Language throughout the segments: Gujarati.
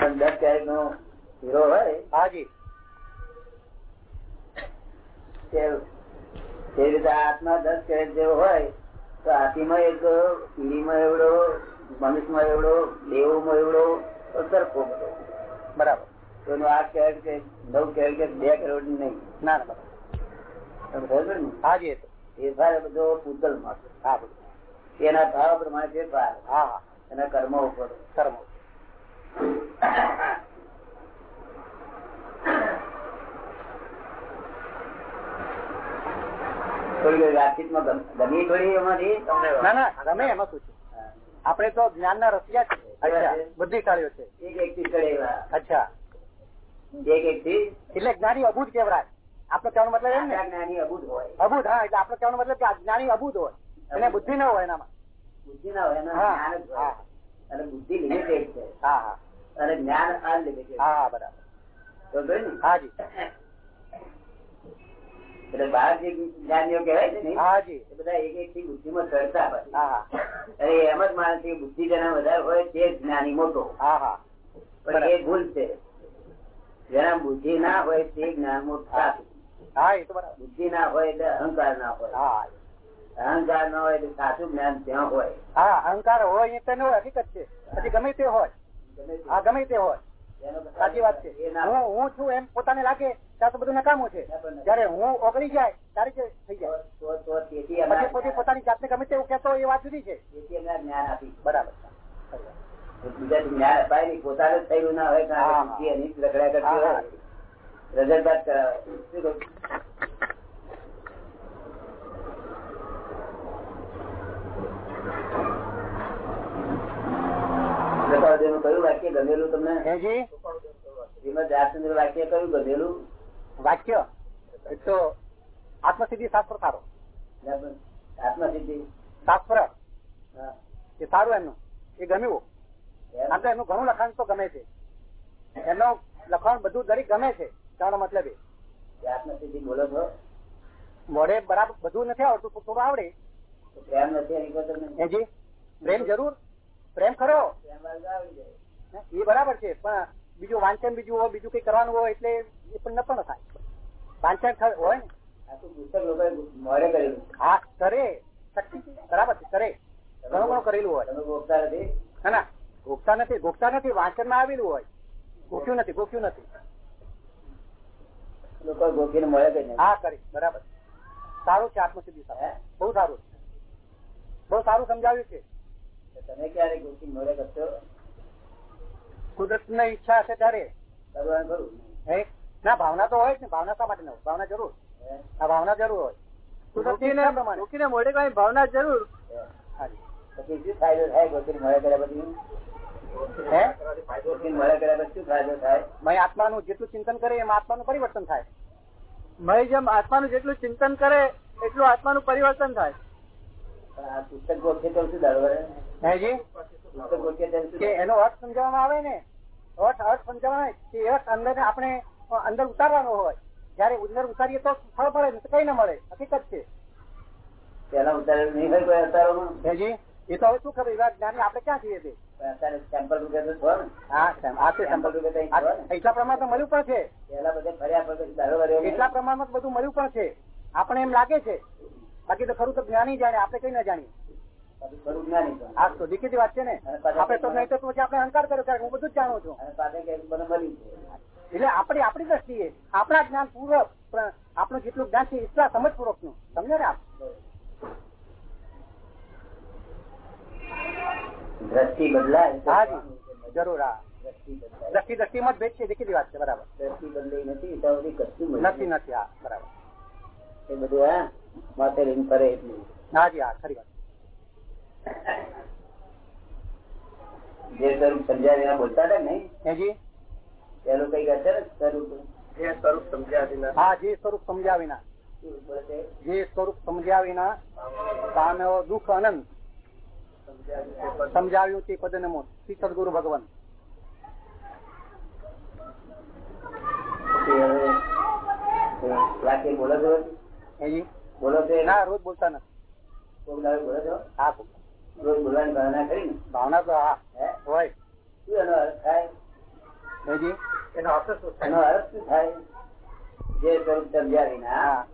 પણ દસ કેરેટ નો હીરો હોય હાજી. તે તે રીતે આત્મા દસ કેરેટ જેવો હોય તો હાથીમાં એક કીડીમાં એવડો મનુષ્યમાં એવડો દેવમાં એવડો સરખો બધો. બરાબર. તો એનો આઠ કેરેટ કે નવ કેરેટ કે બે કરોડ નહીં. ના ના બરાબર. ને? હાજી ફેરફાર બધો પૂતલમાં હા એના ભાવ પ્રમાણે ફેરફાર. હા એના કર્મો ઉપર. કર્મ આપણે તો જ્ઞાન ના રસિયા છે બધી કાળીઓ છે. એક એક અચ્છા. એક એક થી એટલે જ્ઞાની અબૂધ કેવરાય આપડે કહેવાનો મતલબ એમ ને? જ્ઞાની અબૂધ હોય. અબૂધ હા એટલે આપડે કહેવાનો મતલબ કે જ્ઞાની અબૂધ હોય. એને બુદ્ધિ ના હોય એનામાં. બુદ્ધિ ના હોય અને બુદ્ધિ લિમિટેડ છે. અને જ્ઞાન અનલિમિટેડ હા બરાબર. હાજી એટલે બહાર જે જ્ઞાનીઓ કહેવાય છે ને હાજી એ બધા એક એક થી બુદ્ધિમાં ચડતા હોય. અરે એમ જ માણસ બુદ્ધિ જેના વધારે હોય તે જ્ઞાની મોટો. હા હા. પણ એ ભૂલ છે. જેના બુદ્ધિ ના હોય તે જ્ઞાન મોટું બુદ્ધિ ના હોય એટલે અહંકાર ના હોય. હા અહંકાર ન હોય એટલે સાચું જ્ઞાન ત્યાં હોય? હા અહંકાર હોય એ હોય હકીકત છે. પછી ગમે તે હોય. હા ગમે તે હોય. સાચી વાત છે. હું હું છું એમ પોતાને લાગે ત્યાં તો બધું નકામું છે. જયારે હું ઓગળી જાય ત્યારે જે થઈ જાય. તો- તો પછી પોતાની જાતને ગમે તેવું કેતો એ વાત જુદી છે. બરાબર. પોતાને થયું ના હોય રજરબાદ કરાવે. શું કયું વાક્ય? ગમેલું તમને શ્રીમદ રાજચંદ્ર વાક્ય કયું? ગમેલું વાક્ય? તો આત્મસિદ્ધિ શાસ્ત્ર સારો આત્મસિદ્ધિ? શાસ્ત્ર? એ સારું એમનું. એ ગમ્યું. તો એમનું ઘણું લખાણ તો ગમે છે. એમનું લખાણ બધું દરેક ગમે છે. તારો મતલબ. એ આત્મસિદ્ધિ બોલો છો? મોડે બરાબર બધું નથી આવડતું થોડું થોડું આવડે. પ્રેમ નથી પ્રેમ જરૂર? પ્રેમ ખરો એ બરાબર છે, પણ બીજું વાંચન બીજું હોય, બીજું કઈ કરવાનું હોય એટલે એ પણ ન પણ થાય. વાંચન હોય ને? હા, કરે. બરાબર છે, કરે. ઘણું ઘણું કરેલું હોય. ના ના. ગોખતા નથી ગોખતા નથી. વાંચનમાં આવેલું હોય. ગોખ્યું નથી ગોખ્યું નથી. હા, કરી. બરાબર સારું છે આત્મસિદ્ધિ બહુ સારું બહુ સારું સમજાવ્યું છે. તમે ક્યારે ગોખીને મળે કરશો? કુદરતની ઈચ્છા હશે ત્યારે. કરવાનું ખરું. ના ભાવના તો હોય જ ને. ભાવના શા માટે ભાવના જરૂર. ભાવના જરૂર હોય. કુદરતની મોડે કઈ ભાવના જરૂર. પછી શું ફાયદો થાય ગોખીને મળે કર્યા પછી? મળે કર્યા પછી શું ફાયદો થાય? આત્માનું જેટલું ચિંતન કરે એમ આત્માનું પરિવર્તન થાય. મય જેમ આત્માનું જેટલું ચિંતન કરે એટલું આત્માનું પરિવર્તન થાય. પુસ્તક તો શું દાડો એનો અર્થ સમજાવવામાં આવે ને? અર્થ અર્થ સમજાવવામાં કે અર્થ અંદર આપણે અંદર ઉતારવાનો હોય. જયારે અંદર ઉતારીએ તો ફળ પડે કઈ ના મળે. હકીકત છે. પેલા ઉતારેલું નહીં હોય કોઈ અવતારોમાં હેજી? એ તો હવે શું ખબર? એવા જ્ઞાની આપડે ક્યાં છીએ તે? સેમ્પલ એટલા પ્રમાણમાં મળ્યું પણ છે. એટલા પ્રમાણમાં બધું મળ્યું પણ છે. આપણે એમ લાગે છે બાકી તો ખરું તો જ્ઞાની જાણે આપણે કઈ ના જાણીએ. પછી ખરું જ્ઞાની પણ. આ તો દીકરી વાત છે ને? આપણે તો નહીં તો પછી આપણે અહંકાર કર્યો હું બધું જ જાણું છું. અને પાછળ કંઈક મને મળ્યું છે. એટલે આપણી આપણી દ્રષ્ટિએ આપણા જ્ઞાન પૂર્વક આપણું જેટલું જ્ઞાન છે એટલા સમજ પૂર્વકનું સમજે ને આપ? દ્રષ્ટિ બદલાય તો હાજી જરૂર હા. દ્રષ્ટિ દ્રષ્ટિ દ્રષ્ટિમાં જ ભેદ છે દીકરી વાત છે બરાબર. દ્રષ્ટિ નથી નથી નથી હા બરાબર. એ બધું હા? માથે લઈને ફરે એટલું હાજી હા ખરી વાત. જે સ્વરૂપ સમજ્યા વિના બોલતા હતા ને હેજી પેલું કઈ હશે ને સ્વરૂપ. જે સ્વરૂપ સમજ્યા વિના. હા જે સ્વરૂપ સમજ્યા વિના? જે સ્વરૂપ સમજ્યા વિના પામ્યો દુઃખ અનંત. સમજાવ્યું તે પદ નમો શ્રી સદગુરુ ભગવાન. વાક્ય બોલો છો? હેજી બોલો છો? ના રોજ બોલતા નથી. બોલો છો હા? રોજ બોલવાની ભાવના કરી ને? ભાવના તો હા. હોય. શું એનો અર્થ થાય? એનો અર્થ શું એનો અર્થ શું થાય? જે સ્વરૂપ સમજ્યા વિના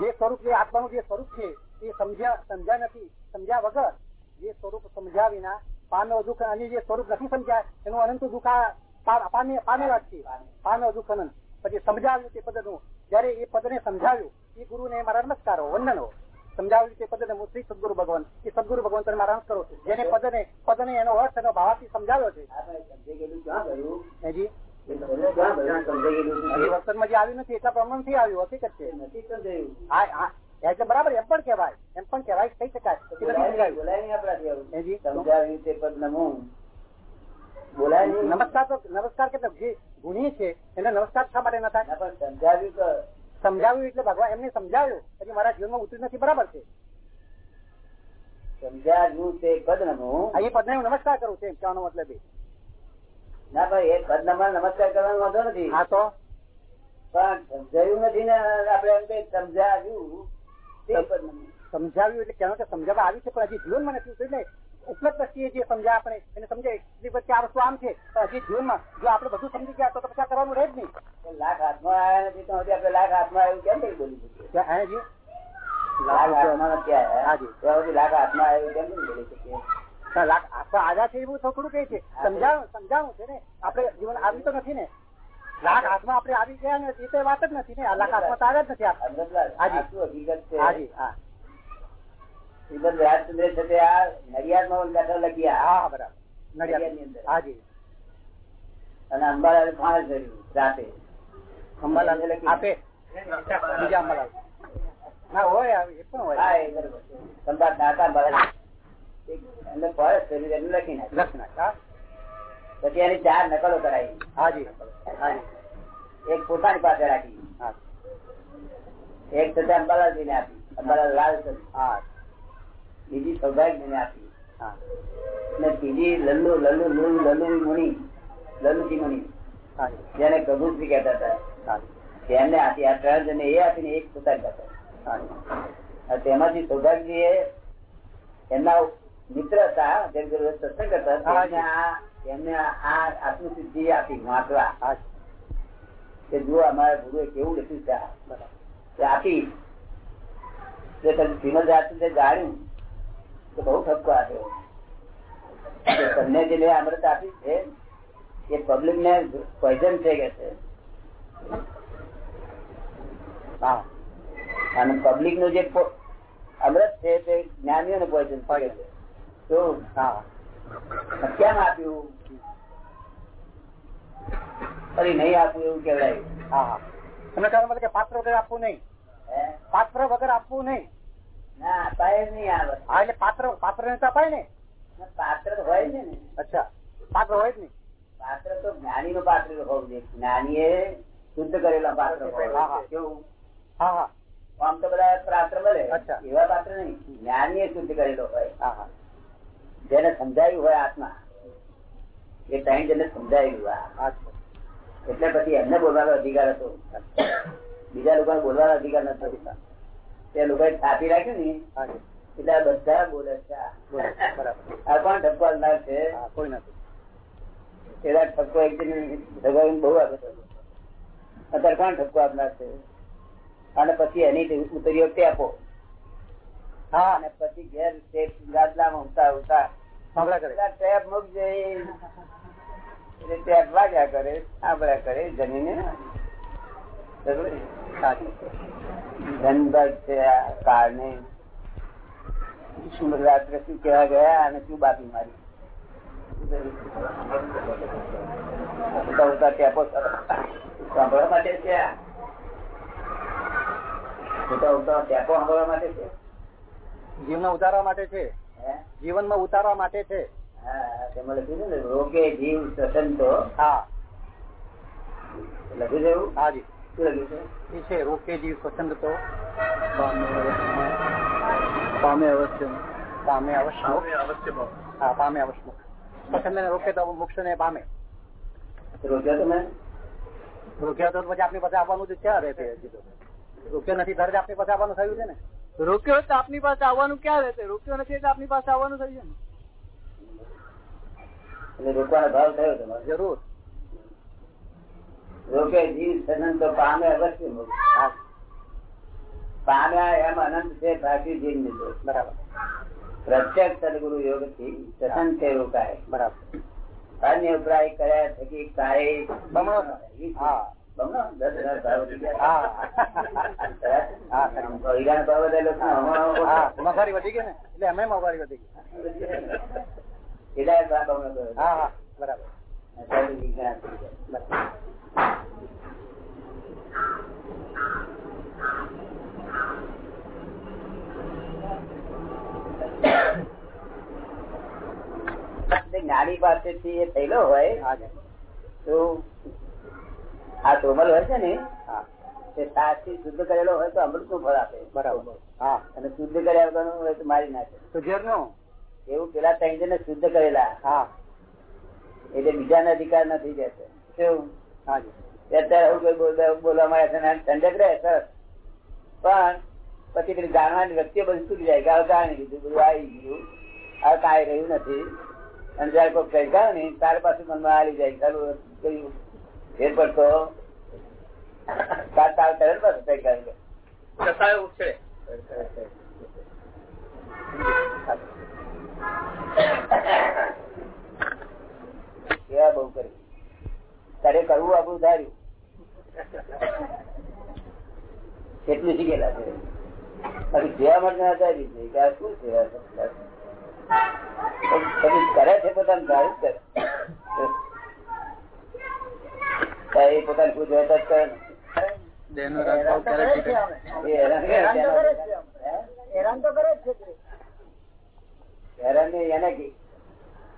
જે સ્વરૂપ જે આત્માનું જે સ્વરૂપ છે એ સમજ્યા સમજ્યા નથી. સમજ્યા વગર જે સ્વરૂપ સમજ્યા વિના પાનો દુઃખ અને જે સ્વરૂપ નથી સમજ્યા એનું અનંત દુઃખ પામે પામેલા જ છે. પાનો દુઃખ અનંત પછી સમજાવ્યું તે પદનું જયારે એ પદને સમજાવ્યું એ ગુરુને મારા નમસ્કારો વંદનો. સમજાવ્યું છે પદને હું શ્રી સદગુરુ ભગવાન એ સદગુરુ ભગવાન તને મારા નમસ્કારો છું. જેને પદને પદને એનો અર્થ એનો ભાવાથી સમજાવ્યો છે. હેજી. વર્તનમાં જે આવ્યું નથી એટલા પ્રમાણથી આવ્યું હકીકત છે. એટલે બરાબર એમ પણ કેવાય એમ પણ કહેવાય કહી શકાય. બોલાય નમસ્કાર તો નમસ્કાર કે ગુણી છે એને નમસ્કાર શા માટે ન થાય? સમજાવ્યું સમજાવ્યું એટલે ભગવાન એમને સમજાવ્યું. પછી મારા જીવનમાં ઉતર્યું નથી બરાબર છે? સમજાવ્યું તે પદ એ પદને હું નમસ્કાર કરું છું એમ કહેવાનો મતલબ એ. ના ભાઈ એ પદ નમસ્કાર કરવાનો વાંધો નથી. હા તો? પણ સમજાયું નથી ને આપડે એમ કઈ સમજાવ્યું સમજાવ્યું એટલે કહેવાનું કે સમજાવવા આવ્યું છે પણ હજી જીવનમાં નથી ઉતર્યું ને. ઉપલબ્ધ છીએ જે સમજ્યા આપણે. એને સમજાય એટલી વચ્ચે આ વસ્તુ આમ છે. હજી જીવનમાં જો આપણે બધું સમજી ગયા તો પછી કરવાનું રહે જ નહીં. લાખ હાથમાં આવ્યા નથી તો હજી આપણે લાખ હાથમાં આવ્યું કેમ નહીં બોલી શકીએ? ત્યાં લાખ હાથમાં નથી આવ્યા. હાજી. તો હજી લાખ હાથમાં આવ્યું કેમ નહીં બોલી શકીએ? લાખ આજા છે એવું થોડું કે છે. સમજાવું સમજાવું છે ને. આપડે જીવન આવી તો નથી ને. લાખ હાથમાં આપડે આવી ગયા નથી તો વાત જ નથી ને. આ લાખ હાથમાં તો આવ્યા જ નથી આપણે હાજી. હાજી હા. શ્રીમદ રાજચંદ્ર છે તે આ નડિયાદમાં બેઠા લખ્યા. હા બરાબર. નડિયાદ. ની અંદર. હાજી અને અંબાલાલ પાંચ ધર્યું રાતે. અંબાલાલ આપે. બીજા અંબાલાલ. ના હોય એ પણ હા એ બરોબર સંભાળ દાતા અંબાલાલ. એક એમને ફોરેસ્ટ કર્યું એમને લખી નાખ્યું. લક્ષણ નાખ પછી એની ચાર નકલો કરાવી હાજી હાજી એક પોતાની પાસે રાખી. હા. એક છતાં અંબાલાલજી ને આપી. અંબાલાલ લાલ હા. બીજી સૌભાગ્ય ને આપી. અને ત્રીજી લલ્લુ લલ્લુ લુલ લલ્લુ મુનિ લલ્લુજી મુનિ જેને પ્રભુશ્રી કહેતા હતા. તેમને આપી આ ત્રણ જને એ આપીને એક પોતાની પાસે. તેમાંથી સૌભાગ્ય એમના મિત્ર હતા જેમ કે સત્સંગ કરતા હા, તેમને આ એમને આ આત્મસિદ્ધિ આપી વાંચવા. કે જુઓ અમારા ગુરુએ કેવું લખ્યું છે આપી. તે તમે શ્રીમદ આત્મ જાણ્યું તો બહુ ઠપકો આપ્યો. તમને જે અમૃત આપી છે એ પબ્લિક ને પોઈઝન થઈ ગયા છે. હા અને પબ્લિકનું જે અમૃત છે તે જ્ઞાનીઓ ને પોઈઝન છે છે. તો હા કેમ આપ્યું? ફરી નહીં આપવું એવું કેવડાયું હા. હા તમે કહો મતલબ કે પાત્ર વગર આપવું નહીં. પાત્ર વગર આપવું નહીં. એટલે પાત્ર પાત્ર ને અપાય ને? પાત્ર હોય છે ને. અચ્છા પાત્ર હોય જ નહીં પાત્ર તો જ્ઞાની નું પાત્ર હોવું જોઈએ. જ્ઞાની એ શુદ્ધ કરેલા પાત્ર. કેવું? હા હા. આમ તો બધા પાત્ર મળે. એવા પાત્ર નહીં. જ્ઞાની એ શુદ્ધ કરેલો હોય. હા હા. જેને સમજાયું હોય આત્મા એ ટાઈમ જેને સમજાયું હોય એટલે પછી એમને બોલવાનો અધિકાર હતો. બીજા લોકોને બોલવાનો અધિકાર નતો તે છાપી રાખ્યું ને એટલે બધા બોલે છે આ. કોણ ઠપકો અંદાજ છે? કોઈ નથી. પેલા ઠપકો એક દિન ભગાવીને બહુ આપે અત્યારે કોણ ઠપકો આપનાર છે? અને પછી એની ઉતરીઓ ટેપો હા અને પછી ઘેર ગાદલામાં ઉતા ઉતા. ટેપ મૂકજે. ટેપ વાગ્યા કરે સાંભળ્યા કરે જમીને. ધનભાગ છે કારણે શું રાત્રે શું કેવા ગયા અને શું બાકી મારી? ઉતા ઉતા ટેપો સાંભળવા માટે છે સાંભળવા માટે છે? જીવનમાં ઉતારવા માટે છે? જીવનમાં ઉતારવા માટે છે. તેમાં લખ્યું છે ને રોગે જીવ સસંતો હા. લખ્યું છે એવું હાજી શું લખ્યું છે રોકે જીવ સ્વતંત્ર તો પામે અવશ્ય. પામે અવશ્ય. હા પામે અવશ્ય. પસંદ ને રોકે તો મોક્ષ ને પામે. રોક્યા તમે? રોક્યા તો પછી આપની પાસે આવવાનું જ ક્યાં રહેતું રોક્યો નથી ત્યારે આપની પાસે આવવાનું થયું છે ને? રોક્યો તો આપની પાસે આવવાનું ક્યાં રહેશે રોક્યો નથી એટલે આપની પાસે આવવાનું થયું છે ને? રોકવાનો ભાવ થયો તમારે. જરૂર. રોકે જીવ સદન તો પામે અવશ્ય મોક્ષ. પામ્યા એમ અનંત છે બાકી જીવ નિર્દોષ બરાબર. પ્રત્યક્ષ સદગુરુ યોગથી છે રોકાય. બરાબર. અન્ય ઉપાય કર્યા થકી કાય બમણો હા. બમણો? દસ હજાર ભાવ વધી ગયા. હા. હા, હીરાના ભાવ વધેલો છે, હમણાં હા મોંઘવારી વધી ગઈ ને? એટલે અમે મોંઘવારી વધી ગઈ. હીરાના ભાવ બમણો હા. બરાબર. જ્ઞાની પાસેથી એ થયેલો હોય તો આ તોમલ હોય છે ને તે સાચી શુદ્ધ કરેલો હોય તો અમૃતનું ફળ આપે. બરાબર. હા. અને શુદ્ધ કર્યા વગરનું હોય તો મારી નાખે. તો એવું પેલા ત્રણ જણને શુદ્ધ કરેલા. હા. એટલે બીજાને અધિકાર નથી જશે કેવું? અત્યારે આવું કોઈ બોલ- બોલવા છે ઠંડક રહે સરસ. પણ પછી પેલી જાણવાની વ્યક્તિઓ બધું તૂટી જાય કે હવે જાણી કીધું બધું આવી ગયું. હવે કાંઈ રહ્યું નથી. અને જયારે કોઈ કઈ ગયો ને તારે પાછું મનમાં આવી જાય ચાલુ કયું ફેર પડતો. તાર તાર કરે પાછું કઈ ગયું કસાય ઉછળે. સેવા બહુ કરી. તારે કરવું આપણું ધાર્યું. એટલું શીખેલા છે પછી જોવા માટે ના ધારી છે કે આ શું છે? પછી કરે છે પોતાનું ધાર્યું કરે. એ પોતાનું પૂછ હોય જ કરે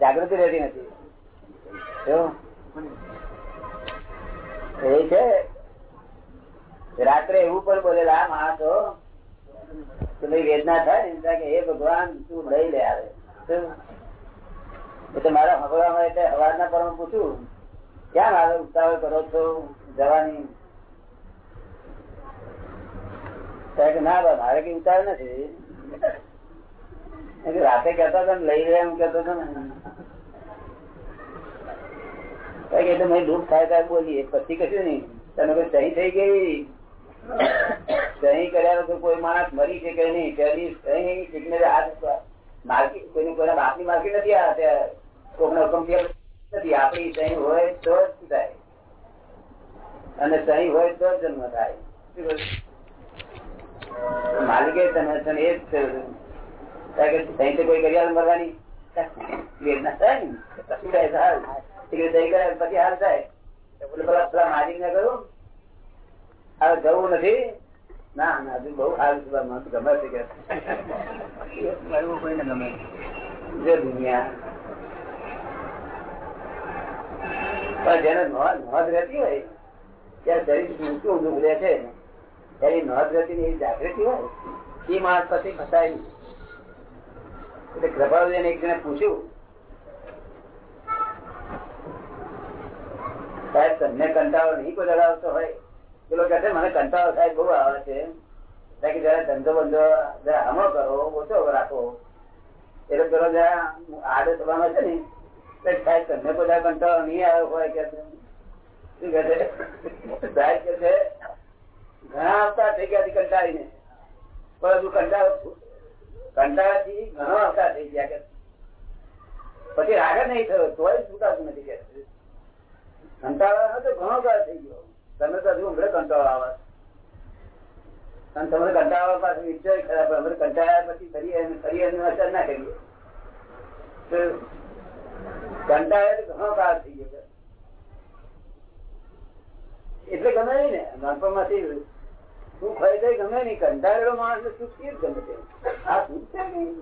જાગૃતિ રહેતી નથી. શું? છે. રાત્રે એવું પણ બોલેલા માણસો વેદના થાય કે હે ભગવાન, તું લઈ લે આવે. એટલે મારા ભગવાન એટલે હવારના પર પૂછું, ક્યાં આવે ઉતાવળ કરો છો જવાની? ના, બા, મારે કઈ ઉતાવળ નથી. રાતે કહેતા હતા લઈ લે એમ કેતો ને. કઈ કે મેં દુઃખ થાય બોલીએ. પછી કશું નહીં. તને કોઈ સહી થઈ ગઈ? સહી કર્યા વગર કોઈ માણસ મરી છે કે નહીં. પેલી સહી સિગ્નેચર હાથ માર્કેટ, કોઈને કોઈના બાપની માર્કેટ નથી આ અત્યારે. હુકમ નથી. આપણી સહી હોય તો જ થાય. અને સહી હોય તો જન્મ થાય? માલિકે તમે તને એ જ કોઈ ઘડિયાળ મરવાની. વેદના થાય ને. કશું થાય કરે પછી હાલ થાય. એટલે પેલા પેલા માલિક ને કહ્યું હવે જવું નથી. ના ના હજુ બહુ હાલ છે મને ગમે છે કે. કોઈને ગમે? જો દુનિયા. પણ જેને નોંધ રહેતી હોય ત્યાં શરીર ઊંચું ઊંધું ઉડે છે? એની નોંધ રહેતી ને એવી જાગૃતિ હોય એ માણસ પછી ફસાય નહીં. એટલે કૃપાળુદેવ એક જણે પૂછ્યું સાહેબ, તમને કંટાળો નહીં કોઈ લગાવતો હોય? પેલો કહે મને કંટાળો સાહેબ બહુ આવે છે. કે જરા ધંધો બંધો જરા હમો કરો, ઓછો રાખો. એટલે પેલો જરા આડો થવાનો છે ને સાહેબ, તમને બધા કંટાળો નહીં આવ્યો હોય? કે શું કે છે? સાહેબ કે છે, ઘણા અવતાર થઈ ગયા કંટાળીને. પણ હજુ કંટાળો કંટાળાથી ઘણો અવતાર થઈ ગયા કે પછી રાગ નહીં થયો, તોય છૂટાતું નથી કે કંટાળો તો ઘણો કાળ થઈ ગયો. કંટાળો પાસે વિચાર ખરાબ અમે કંટાળ્યા પછી ફરી ફરી એની અસર ના કરીએ કંટાળે ઘણો કાળ થઈ ગયો એટલે ગમે નહીં ને, નાનપણમાંથી સુખ હોય તો ગમે નહીં. કંટાળેલો માણસ સુખ રીતે ગમે તે આ સુખ છે. નહીં